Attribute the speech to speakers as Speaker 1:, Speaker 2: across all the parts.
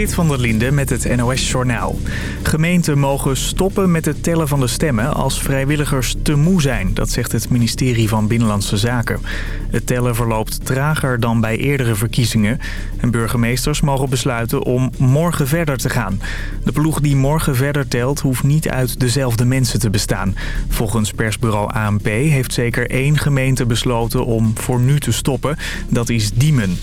Speaker 1: Zit van der Linde met het NOS-journaal. Gemeenten mogen stoppen met het tellen van de stemmen als vrijwilligers te moe zijn. Dat zegt het ministerie van Binnenlandse Zaken. Het tellen verloopt trager dan bij eerdere verkiezingen. En burgemeesters mogen besluiten om morgen verder te gaan. De ploeg die morgen verder telt hoeft niet uit dezelfde mensen te bestaan. Volgens persbureau ANP heeft zeker één gemeente besloten om voor nu te stoppen. Dat is Diemen.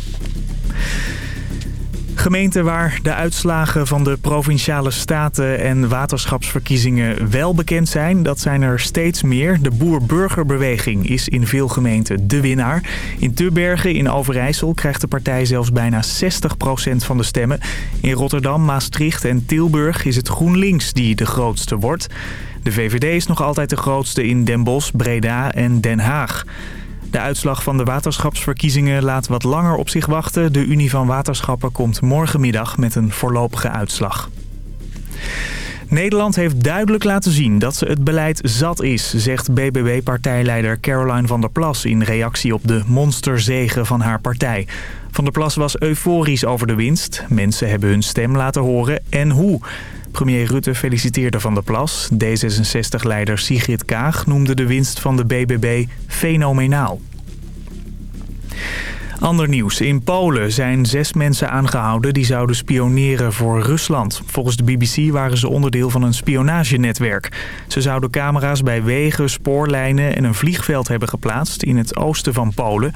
Speaker 1: Gemeenten waar de uitslagen van de provinciale staten en waterschapsverkiezingen wel bekend zijn, dat zijn er steeds meer. De boer-burgerbeweging is in veel gemeenten de winnaar. In Tubbergen in Overijssel krijgt de partij zelfs bijna 60% van de stemmen. In Rotterdam, Maastricht en Tilburg is het GroenLinks die de grootste wordt. De VVD is nog altijd de grootste in Den Bosch, Breda en Den Haag. De uitslag van de waterschapsverkiezingen laat wat langer op zich wachten. De Unie van Waterschappen komt morgenmiddag met een voorlopige uitslag. Nederland heeft duidelijk laten zien dat ze het beleid zat is, zegt BBB-partijleider Caroline van der Plas in reactie op de monsterzegen van haar partij. Van der Plas was euforisch over de winst. Mensen hebben hun stem laten horen en hoe. Premier Rutte feliciteerde Van der Plas. D66-leider Sigrid Kaag noemde de winst van de BBB fenomenaal. Ander nieuws. In Polen zijn zes mensen aangehouden die zouden spioneren voor Rusland. Volgens de BBC waren ze onderdeel van een spionagenetwerk. Ze zouden camera's bij wegen, spoorlijnen en een vliegveld hebben geplaatst in het oosten van Polen.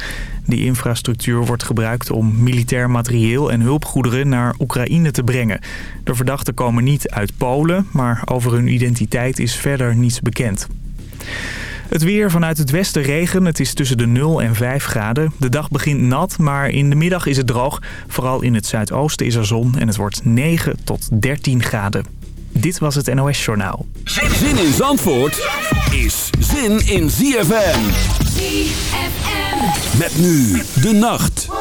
Speaker 1: Die infrastructuur wordt gebruikt om militair materieel en hulpgoederen naar Oekraïne te brengen. De verdachten komen niet uit Polen, maar over hun identiteit is verder niets bekend. Het weer vanuit het westen regen. Het is tussen de 0 en 5 graden. De dag begint nat, maar in de middag is het droog. Vooral in het zuidoosten is er zon en het wordt 9 tot 13 graden. Dit was het NOS Journaal.
Speaker 2: Zin in Zandvoort is zin in ZFM. ZFM. Met nu de nacht.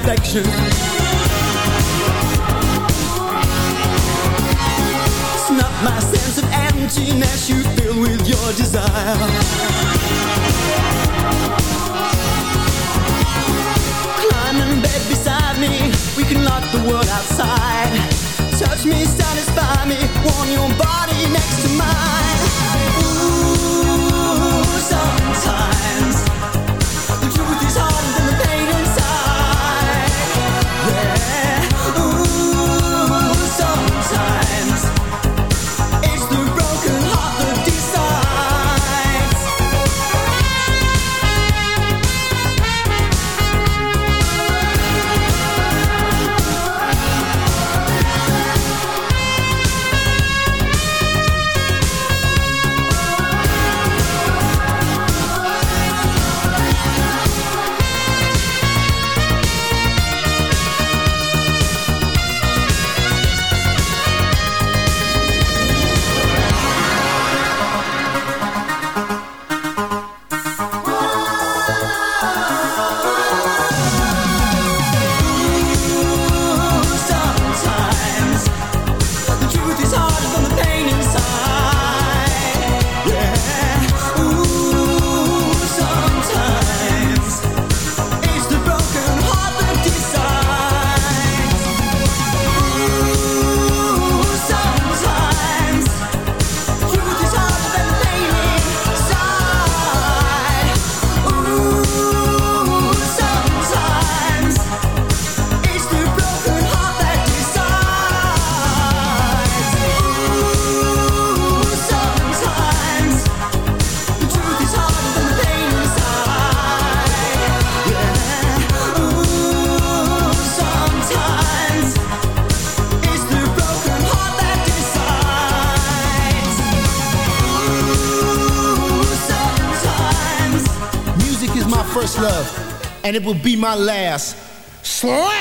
Speaker 3: affection. It's my sense of emptiness you fill with your desire. Climb in bed beside me We can lock the world outside. Touch me,
Speaker 4: and it will be my last. Slam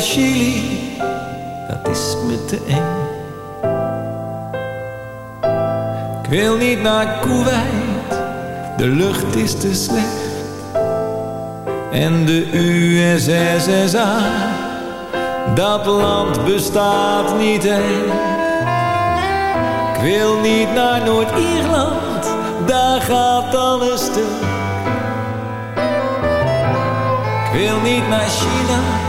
Speaker 5: Chili, dat is me te eng. Ik wil niet naar Kuwait, de lucht is te slecht. En de USSSA, dat land bestaat niet echt. Ik wil niet naar Noord-Ierland, daar gaat alles stuk. Ik wil niet naar China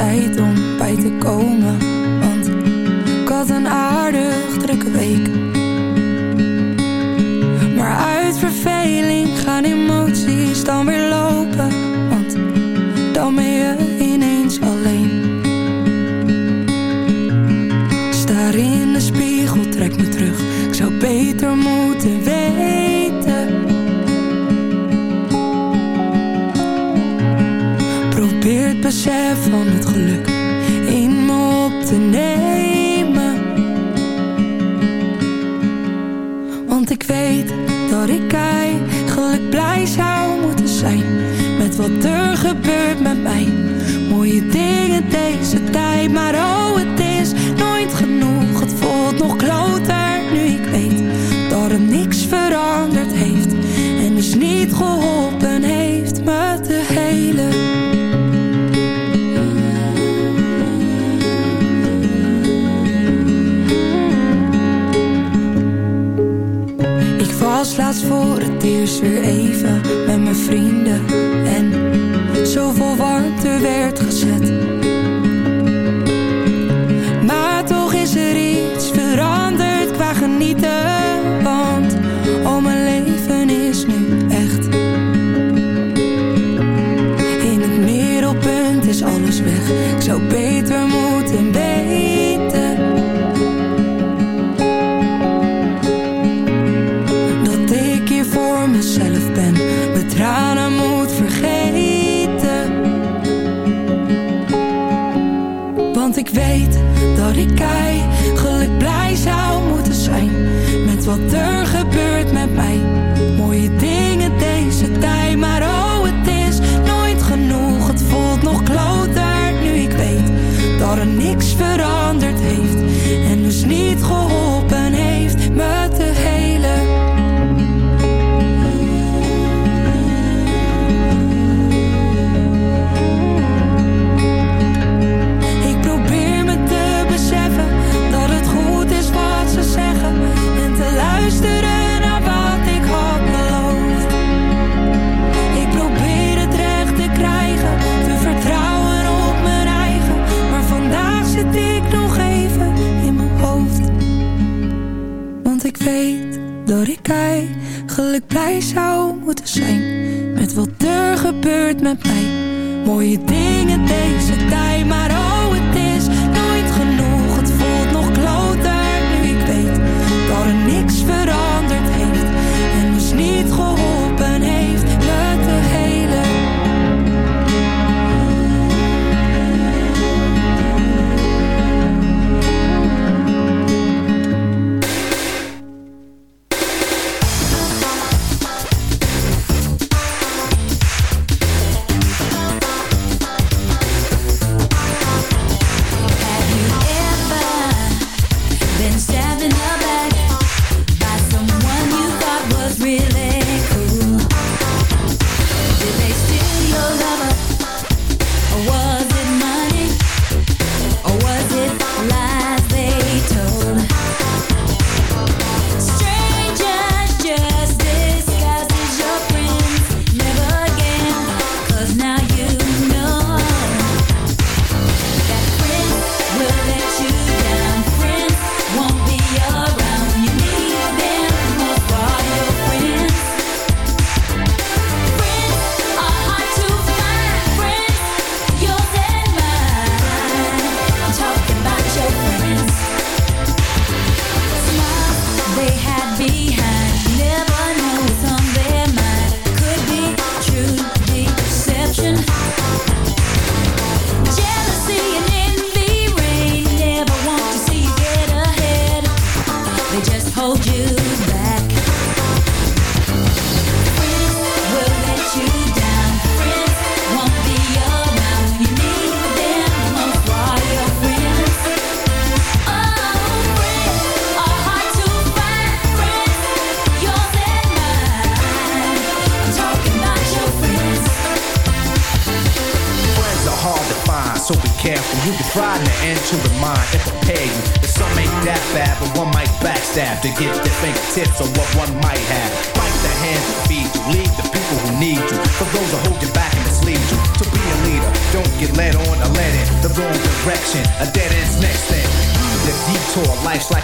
Speaker 6: Tijd om bij te komen Want ik had een aardig drukke week. Maar uit verveling gaan emoties dan weer lopen Want dan ben je ineens alleen. Staar in de spiegel, trek me terug Ik zou beter moeten weten. Probeer het besef van het met mij. Mooie dingen deze tijd, maar oh het is nooit genoeg. Het voelt nog kloter nu ik weet dat er niks veranderd heeft. En dus niet geholpen heeft me te helen. Ik was laatst voor het eerst weer even met mijn vrienden En werd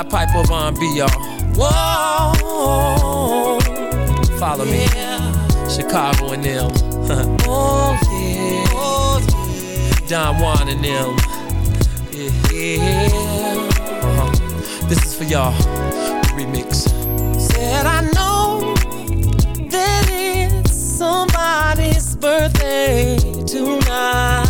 Speaker 7: Pied Piper of R&B, y'all. Whoa, follow me. Chicago and them. oh, yeah. Don Juan and them. Yeah, Yeah. Uh-huh. This is for y'all. Remix. Said I know that it's somebody's birthday tonight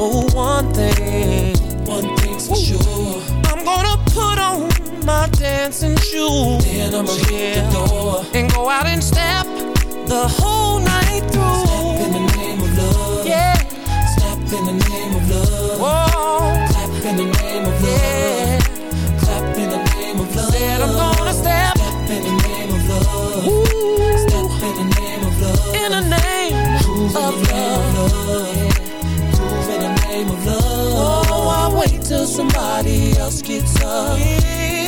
Speaker 7: Oh, one thing, one thing's for sure. I'm gonna put on my dancing shoes. Then I'ma hit the door and go out and step the whole night through. Step in the name of love. Yeah. Step in the name of love. Whoa. Clap in the name of love. Yeah. Clap in the name of love. Said I'm gonna step. Step in the name of love. Ooh. Step in the name of love. In the name Prove of in the name love. Of love. Yeah. In the name of love. Oh, I wait till somebody else gets up. Yeah.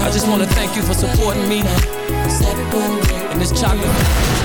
Speaker 7: I just want to thank you for supporting me in this chocolate.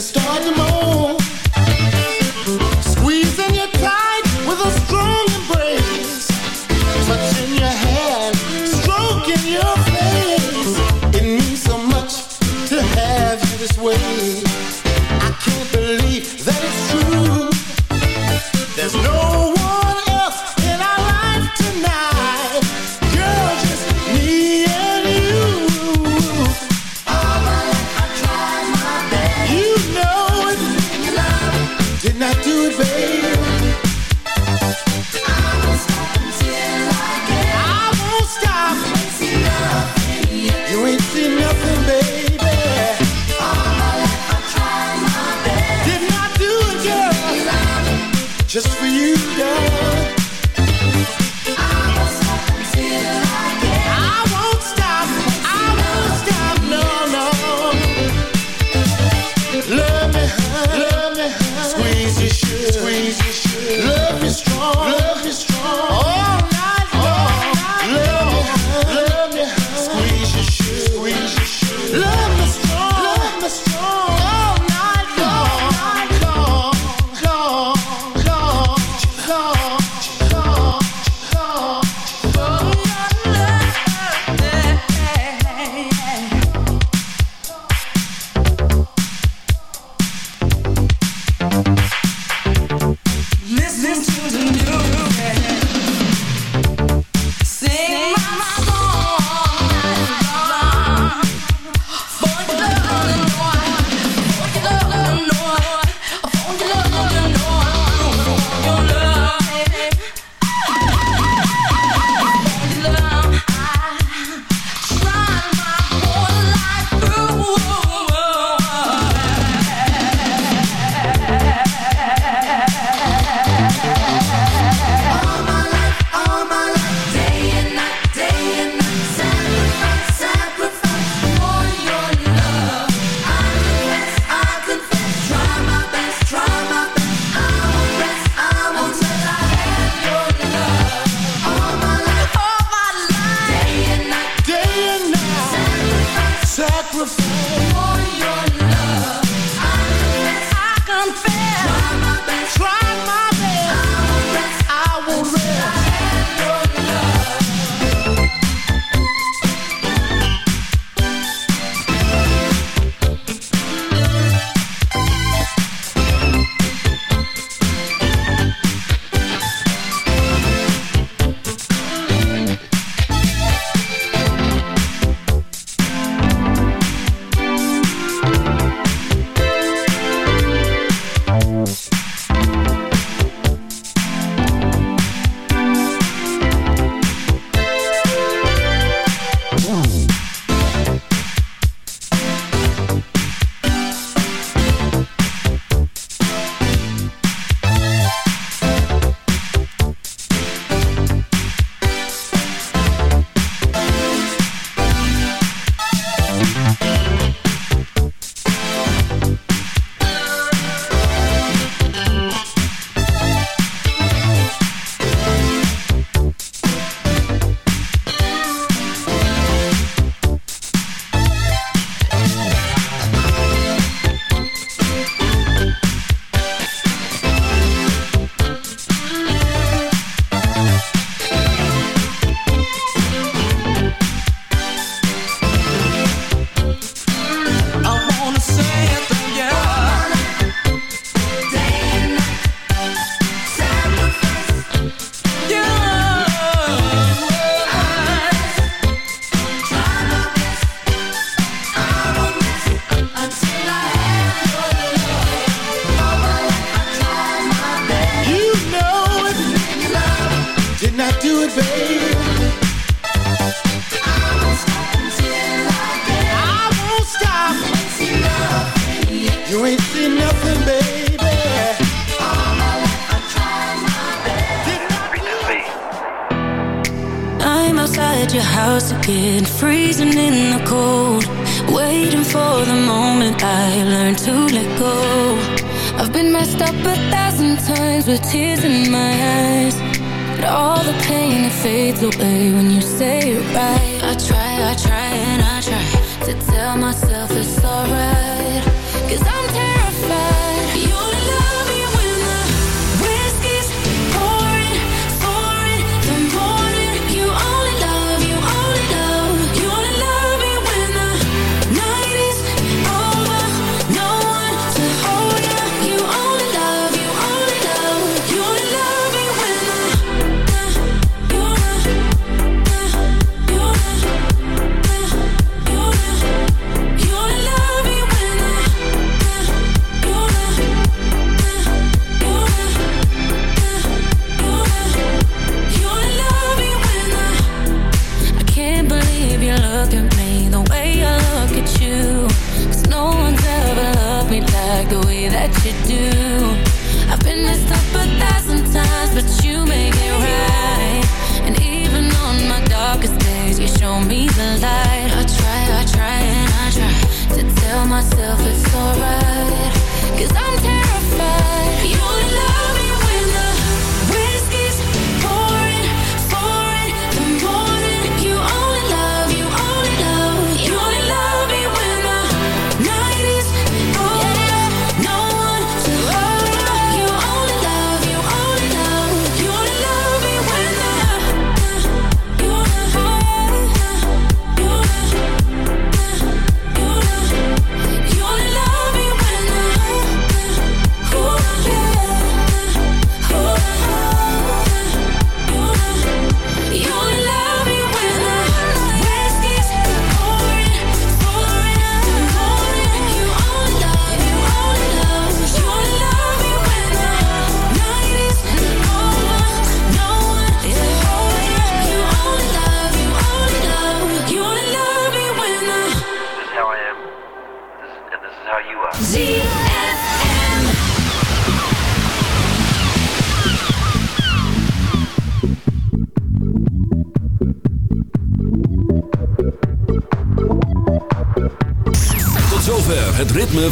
Speaker 7: And
Speaker 8: start to